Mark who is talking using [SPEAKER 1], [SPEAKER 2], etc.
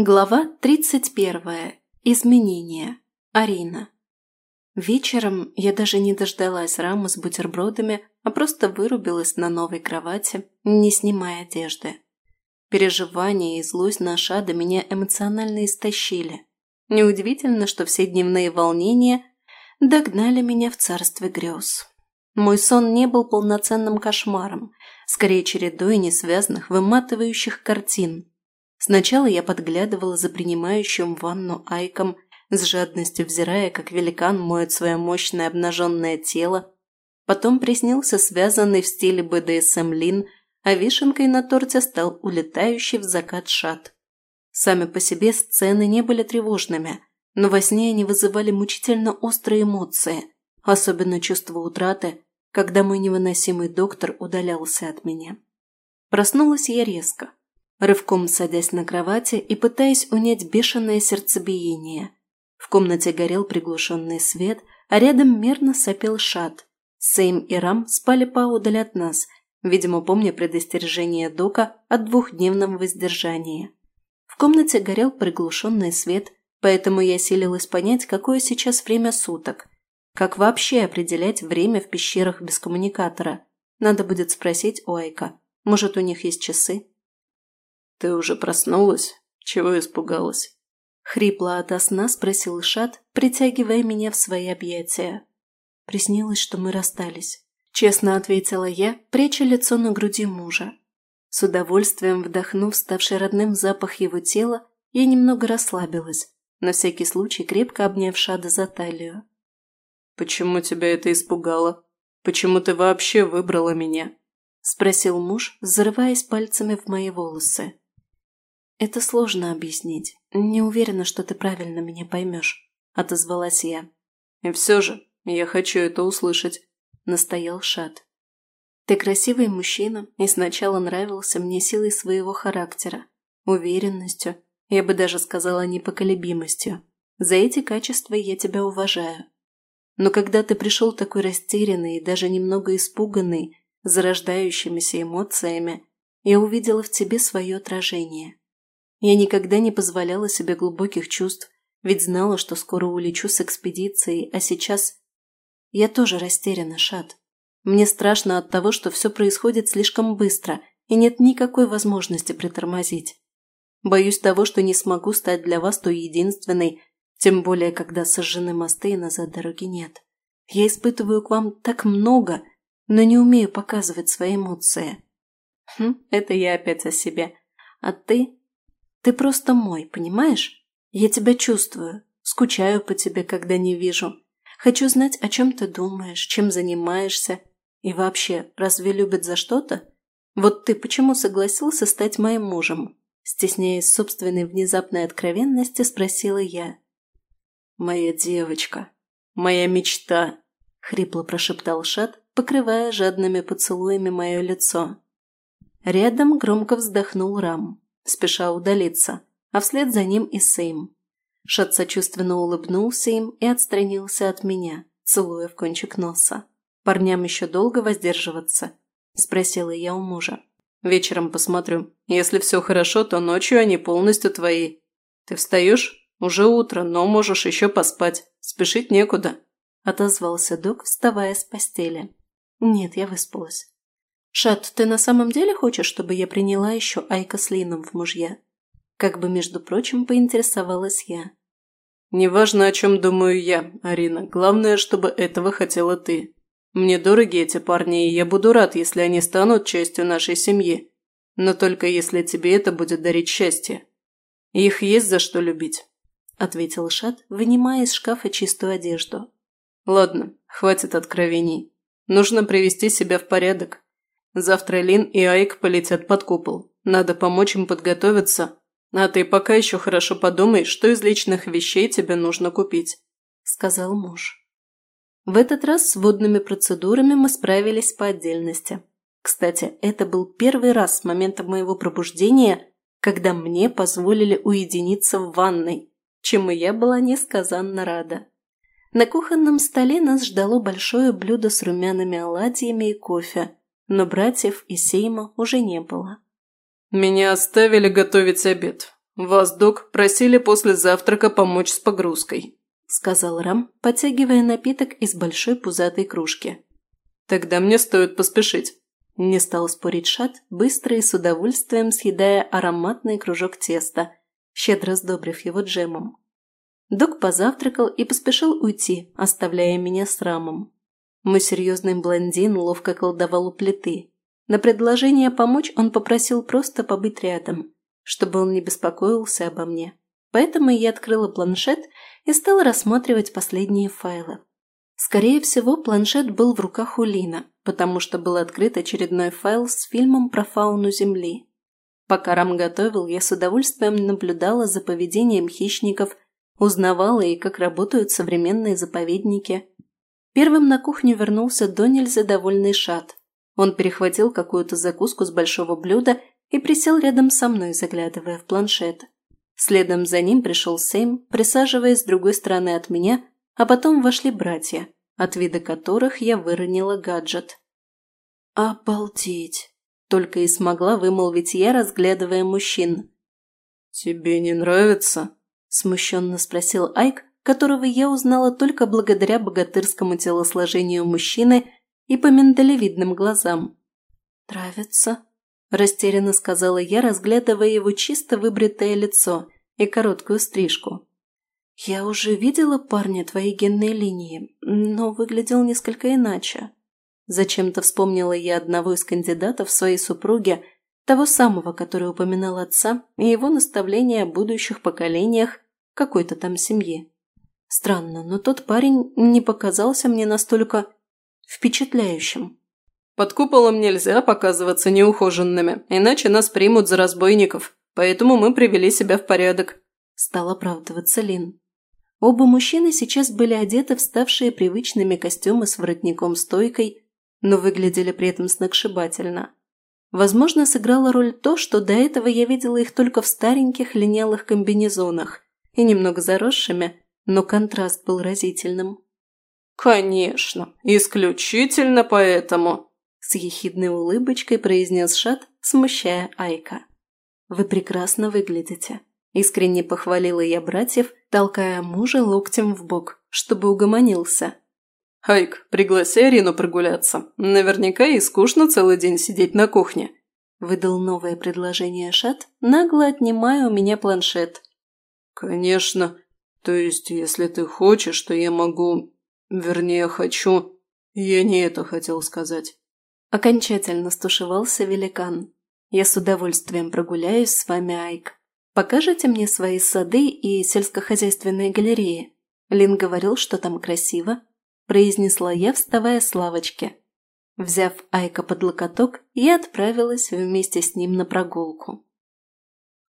[SPEAKER 1] Глава 31. Изменения. Арина. Вечером я даже не дождалась рамы с бутербродами, а просто вырубилась на новой кровати, не снимая одежды. Переживания и злость на Шада меня эмоционально истощили. Неудивительно, что все дневные волнения догнали меня в царстве грез. Мой сон не был полноценным кошмаром, скорее чередой несвязанных, выматывающих картин – Сначала я подглядывала за принимающим ванну Айком, с жадностью взирая, как великан моет свое мощное обнаженное тело. Потом приснился связанный в стиле БДСМ Лин, а вишенкой на торте стал улетающий в закат шат. Сами по себе сцены не были тревожными, но во сне они вызывали мучительно острые эмоции, особенно чувство утраты, когда мой невыносимый доктор удалялся от меня. Проснулась я резко, рывком садясь на кровати и пытаясь унять бешеное сердцебиение. В комнате горел приглушенный свет, а рядом мерно сопел шат. Сейм и Рам спали поодаль от нас, видимо, помня предостережение Дока о двухдневном воздержании. В комнате горел приглушенный свет, поэтому я силилась понять, какое сейчас время суток. Как вообще определять время в пещерах без коммуникатора? Надо будет спросить у Айка. Может, у них есть часы?
[SPEAKER 2] «Ты уже проснулась? Чего испугалась?»
[SPEAKER 1] Хрипло ото сна спросил Шат, притягивая меня в свои объятия. Приснилось, что мы расстались. Честно ответила я, пряча лицо на груди мужа. С удовольствием вдохнув ставший родным запах его тела, я немного расслабилась, на всякий случай крепко обняв Шада за талию.
[SPEAKER 2] «Почему тебя это испугало? Почему ты вообще выбрала меня?» – спросил муж, зарываясь пальцами в мои волосы.
[SPEAKER 1] «Это сложно объяснить. Не уверена, что ты правильно меня поймешь», – отозвалась я.
[SPEAKER 2] «И все же, я хочу это услышать», – настоял Шат.
[SPEAKER 1] «Ты красивый мужчина и сначала нравился мне силой своего характера, уверенностью, я бы даже сказала непоколебимостью. За эти качества я тебя уважаю. Но когда ты пришел такой растерянный и даже немного испуганный, зарождающимися эмоциями, я увидела в тебе свое отражение. Я никогда не позволяла себе глубоких чувств, ведь знала, что скоро улечу с экспедицией, а сейчас... Я тоже растеряна, Шат. Мне страшно от того, что все происходит слишком быстро, и нет никакой возможности притормозить. Боюсь того, что не смогу стать для вас той единственной, тем более, когда сожжены мосты и назад дороги нет. Я испытываю к вам так много, но не умею показывать свои эмоции. Хм, это я опять о себе. А ты ты просто мой, понимаешь? Я тебя чувствую, скучаю по тебе, когда не вижу. Хочу знать, о чем ты думаешь, чем занимаешься. И вообще, разве любят за что-то? Вот ты почему согласился стать моим мужем?» Стесняясь собственной внезапной откровенности, спросила я.
[SPEAKER 2] «Моя девочка, моя мечта», — хрипло прошептал Шат, покрывая жадными поцелуями мое лицо.
[SPEAKER 1] Рядом громко вздохнул Рам спеша удалиться, а вслед за ним и Сейм. Шат сочувственно улыбнулся им и отстранился от меня, целуя в кончик носа. «Парням еще долго воздерживаться?» – спросила я у мужа.
[SPEAKER 2] «Вечером посмотрю. Если все хорошо, то ночью они полностью твои. Ты встаешь? Уже утро, но можешь еще поспать. Спешить некуда», –
[SPEAKER 1] отозвался док, вставая с постели. «Нет, я выспалась». «Шат, ты на самом деле хочешь, чтобы я приняла еще Айка с Лином в мужья?» Как бы, между прочим, поинтересовалась я.
[SPEAKER 2] «Неважно, о чем думаю я, Арина. Главное, чтобы этого хотела ты. Мне дороги эти парни, и я буду рад, если они станут частью нашей семьи. Но только если тебе это будет дарить счастье. Их есть за что любить», – ответил Шат, вынимая из шкафа чистую одежду. «Ладно, хватит откровений. Нужно привести себя в порядок. Завтра Лин и Айк полетят под купол. Надо помочь им подготовиться. А ты пока еще хорошо подумай, что из личных вещей тебе нужно купить», – сказал муж.
[SPEAKER 1] В этот раз с водными процедурами мы справились по отдельности. Кстати, это был первый раз с момента моего пробуждения, когда мне позволили уединиться в ванной, чему я была несказанно рада. На кухонном столе нас ждало большое блюдо с румяными оладьями и кофе, но братьев и Сейма уже не было.
[SPEAKER 2] «Меня оставили готовить обед. «Вас, док, просили после завтрака помочь с погрузкой», – сказал Рам, потягивая напиток из большой пузатой кружки. «Тогда мне стоит поспешить». Не стал спорить Шат, быстро и с удовольствием съедая ароматный кружок теста, щедро сдобрив его джемом. Док позавтракал и поспешил уйти, оставляя меня с Рамом. Мой серьезный блондин ловко колдовал у плиты. На предложение помочь он попросил просто побыть рядом, чтобы он не беспокоился обо мне. Поэтому я открыла планшет и стала рассматривать последние файлы. Скорее всего, планшет был в руках у Лина, потому что был открыт очередной файл с фильмом про фауну Земли. Пока Рам готовил, я с удовольствием наблюдала за поведением хищников, узнавала и как работают современные заповедники. Первым на кухню вернулся до нельзя довольный Шат. Он перехватил какую-то закуску с большого блюда и присел рядом со мной, заглядывая в планшет. Следом за ним пришел Сэм, присаживаясь с другой стороны от меня, а потом вошли братья, от вида которых я выронила гаджет. «Обалдеть!» – только и смогла вымолвить я, разглядывая мужчин. «Тебе не нравится?» – смущенно спросил Айк, которого я узнала только благодаря богатырскому телосложению мужчины и по миндалевидным глазам.
[SPEAKER 1] «Нравится?» – растерянно сказала я, разглядывая его чисто выбритое лицо и короткую стрижку. «Я уже видела парня твоей генной линии, но выглядел несколько иначе». Зачем-то вспомнила я одного из кандидатов своей супруги, того самого, который упоминал отца и его наставления о будущих поколениях какой-то там семьи. Странно, но тот парень не показался мне настолько впечатляющим.
[SPEAKER 2] Под куполом нельзя показываться неухоженными, иначе нас примут за разбойников, поэтому мы привели себя в порядок», –
[SPEAKER 1] стал оправдываться Лин. Оба мужчины сейчас были одеты в ставшие привычными костюмы с воротником-стойкой, но выглядели при этом сногсшибательно. Возможно, сыграла роль то, что до этого я видела их только в стареньких линялых комбинезонах и немного заросшими, но контраст был разительным.
[SPEAKER 2] «Конечно, исключительно поэтому», –
[SPEAKER 1] с ехидной улыбочкой произнес Шат, смущая Айка. «Вы прекрасно выглядите», – искренне похвалила я братьев, толкая мужа локтем в бок, чтобы угомонился.
[SPEAKER 2] «Айк, пригласи Арину прогуляться. Наверняка ей скучно целый день сидеть на кухне», – выдал новое предложение Шат, нагло отнимая у меня планшет. «Конечно. То есть, если ты хочешь, то я могу Вернее, хочу. Я не это хотел сказать.
[SPEAKER 1] Окончательно стушевался великан. Я с удовольствием прогуляюсь с вами, Айк. Покажите мне свои сады и сельскохозяйственные галереи. Лин говорил, что там красиво, произнесла я, вставая с лавочки. Взяв Айка под локоток, я отправилась вместе с ним на прогулку.